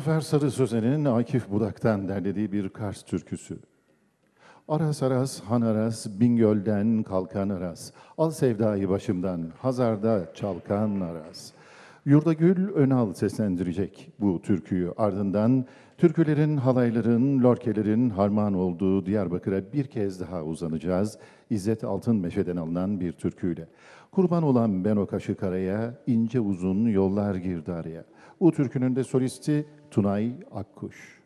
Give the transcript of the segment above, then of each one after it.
Muzaffer Sarı Sözen'in Akif Budak'tan derlediği bir Kars türküsü. Aras aras, han aras, Bingöl'den kalkan aras. Al sevdayı başımdan, Hazar'da çalkan aras. Yurdagül Önal seslendirecek bu türküyü. Ardından türkülerin, halayların, lorkelerin harman olduğu Diyarbakır'a bir kez daha uzanacağız. İzzet Altınmeşe'den alınan bir türküyle. Kurban olan ben o kaşı karaya, ince uzun yollar girdi araya. Bu türkünün de solisti Tunay Akkuş.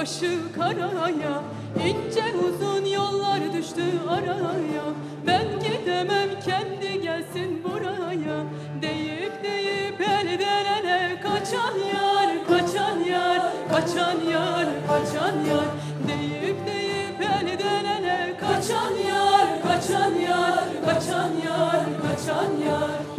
Kaşı karaya ince uzun yollar düştü araya. Ben gidemem kendi gelsin buraya. Deyip deyip elden ele kaçan yar Kaçan yar, kaçan yar, kaçan yar. Deyip deyip elden ele kaçan yar Kaçan yar, kaçan yar, kaçan yar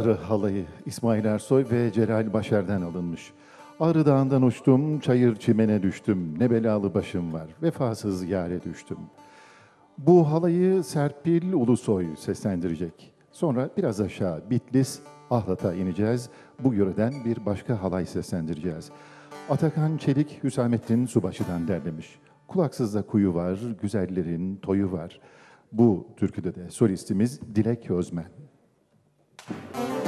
Ağrı halayı İsmail Ersoy ve Celal Başer'den alınmış. Ağrı Dağı'ndan uçtum, çayır çimene düştüm. Ne belalı başım var, vefasız yare düştüm. Bu halayı Serpil Ulusoy seslendirecek. Sonra biraz aşağı Bitlis, Ahlat'a ineceğiz. Bu yöreden bir başka halay seslendireceğiz. Atakan Çelik Hüsamettin Subaşı'dan derlemiş. Kulaksızda kuyu var, güzellerin toyu var. Bu türküde de solistimiz Dilek Özmen. Ağrı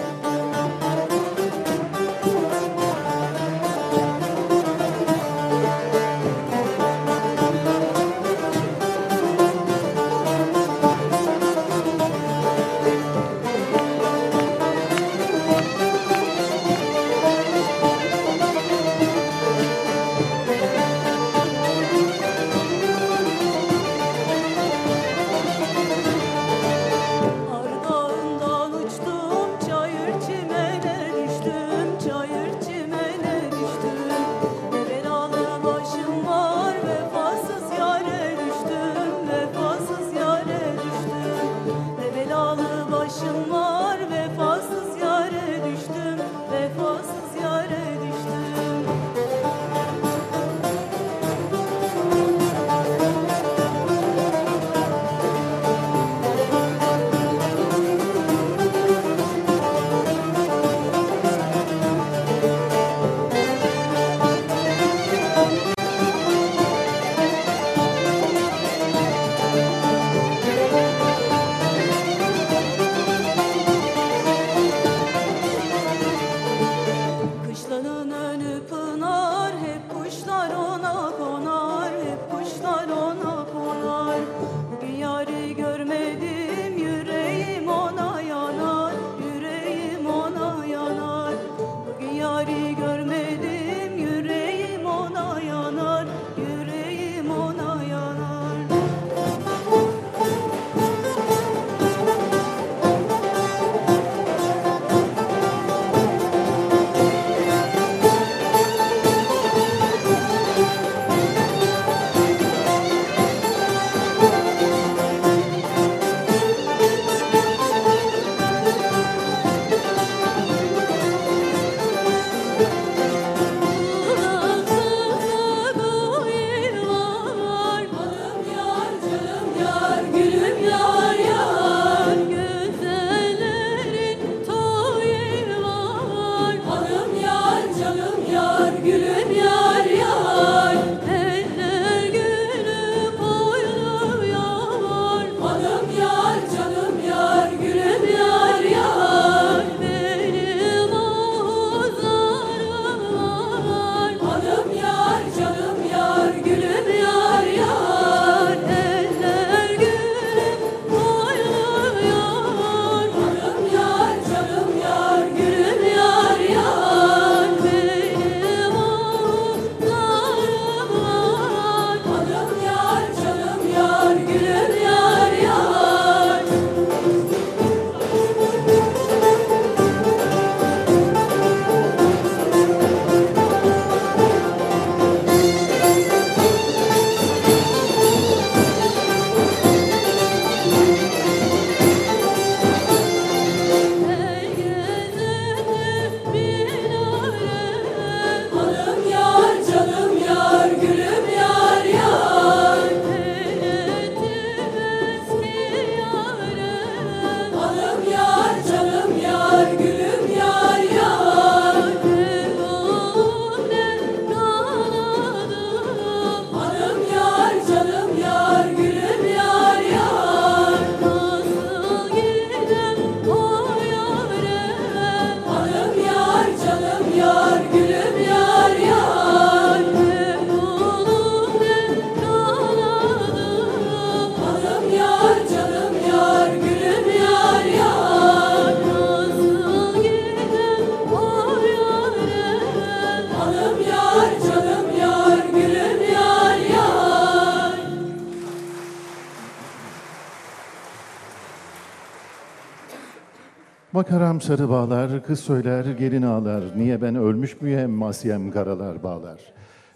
Makaram sarı bağlar, kız söyler, gelin ağlar. Niye ben ölmüş müyem, masiyem karalar bağlar.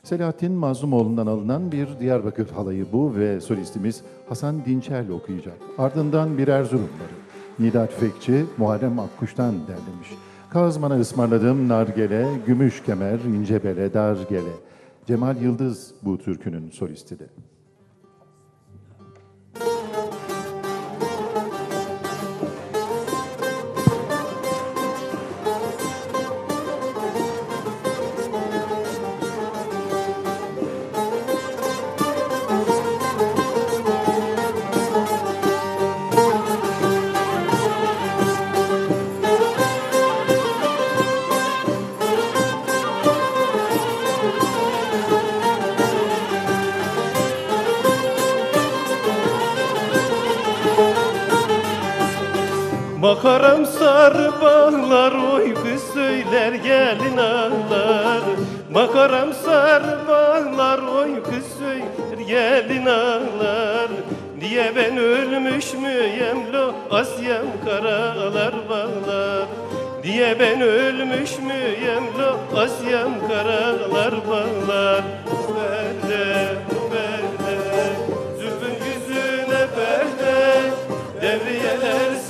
Selahattin Mazlumoğlu'ndan alınan bir Diyarbakır halayı bu ve solistimiz Hasan Dinçerli okuyacak. Ardından bir Erzurumları. Nida Tüfekçi, Muharrem Akkuş'tan derlemiş. Kazman'a ısmarladığım nargele, gümüş kemer, ince bele, dar gele. Cemal Yıldız bu türkünün solisti de. Makaram sarı bağlar kız söyler gelin ağlar. Makaram sarı bağlar kız söyler gelin ağlar. Niye ben ölmüş müyem lo Asyam karalar bağlar. Diye ben ölmüş müyem lo Asyam karalar bağlar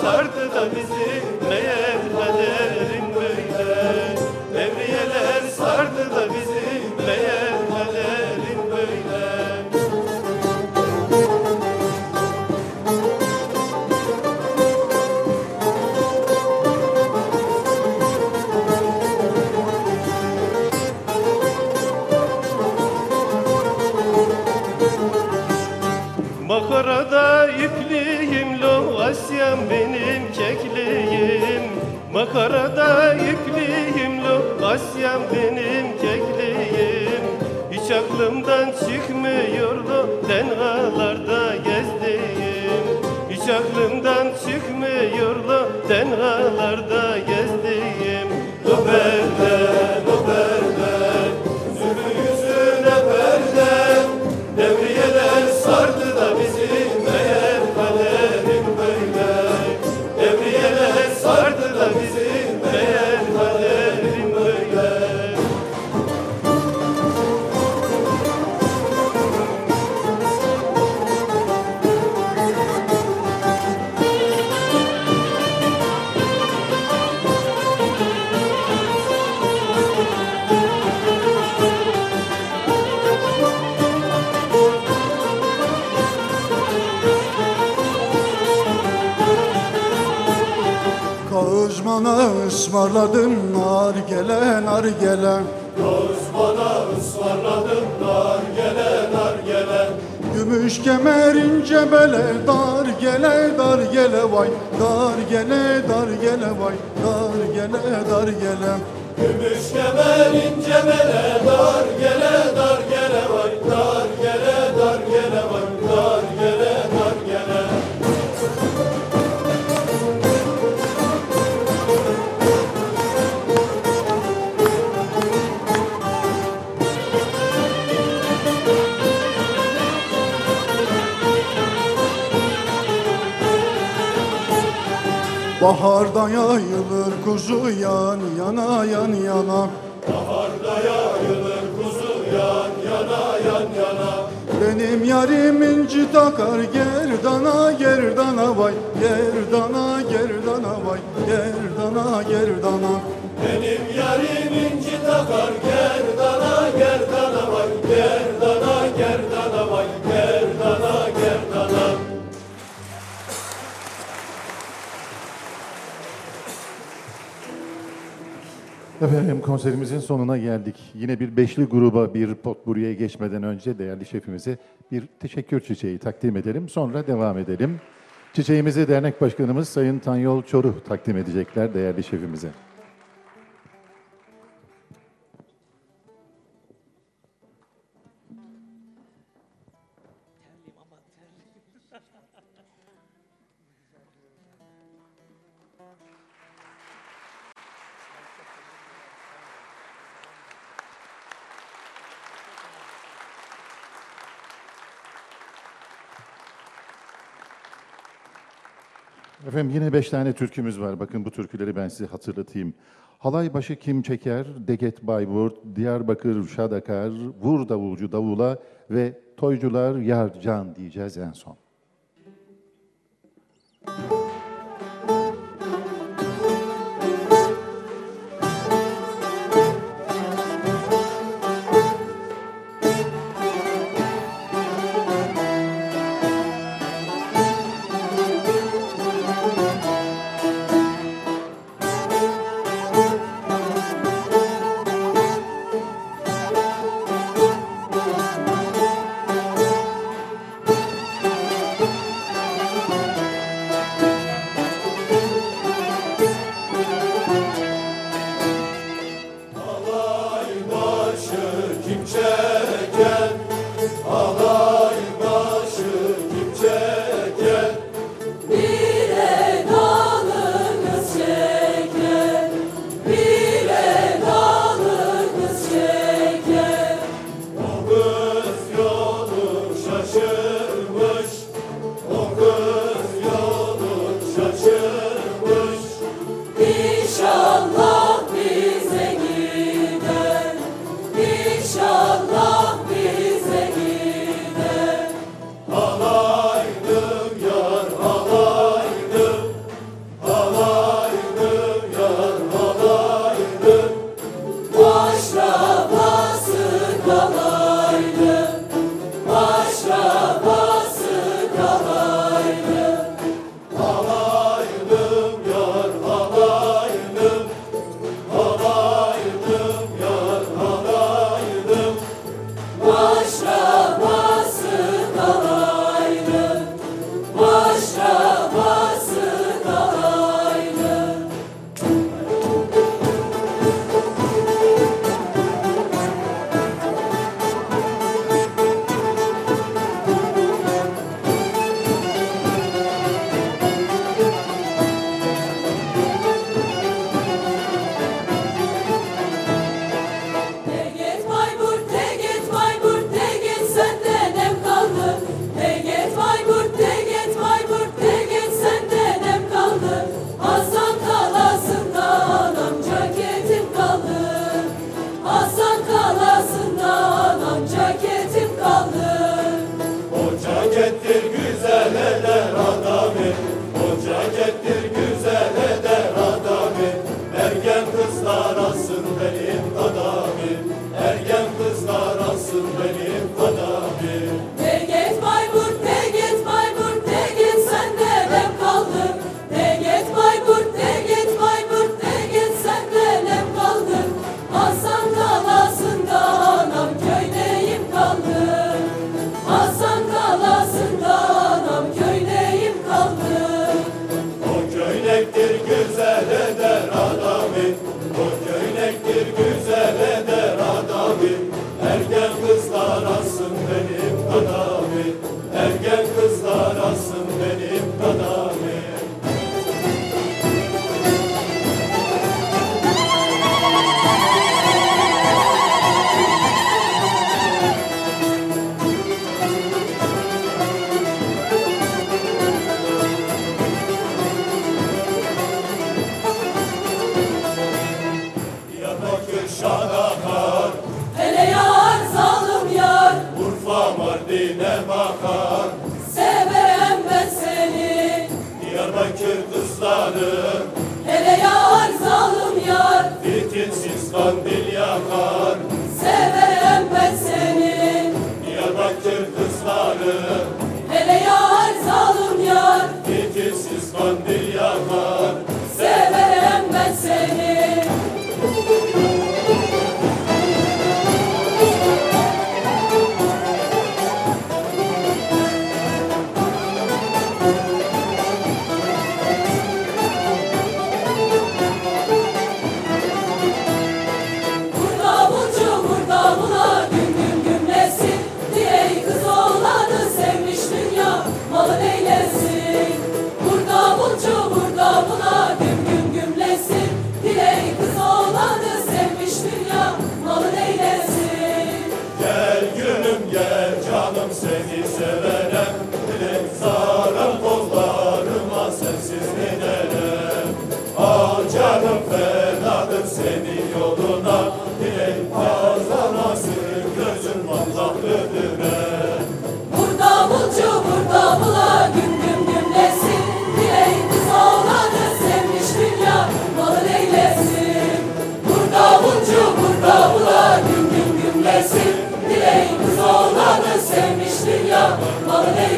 sardı da bizi Makarada ipliyim Asyam benim kekliğim Hiç aklımdan çıkmıyor ısmarladım nar gele nar gele Bana ısmarladın nar gele nar gele Gümüş kemer ince bele dar gele dar gele vay. Dar gele dar gele vay. Dar gele dar gele. Gümüş kemer ince bele dar gele dar gele Baharda yayılır kuzu yan yana yan yana. Baharda yayılır kuzu yan yana yan yana. Benim yarim inci takar gerdana gerdana vay. Gerdana gerdana vay. Gerdana gerdana. Benim yarim inci takar gerdana gerdana vay. Gerdana gerdana Efendim konserimizin sonuna geldik. Yine bir beşli gruba bir potburaya geçmeden önce değerli şefimize bir teşekkür çiçeği takdim edelim. Sonra devam edelim. Çiçeğimizi dernek başkanımız Sayın Tanyol Çoruh takdim edecekler değerli şefimize. Efendim yine beş tane türkümüz var. Bakın bu türküleri ben size hatırlatayım. Halay başı kim çeker, Deget Bayburt, Diyarbakır Şadakar, Vur davulcu davula ve Toycular yar can diyeceğiz en son.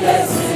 bless.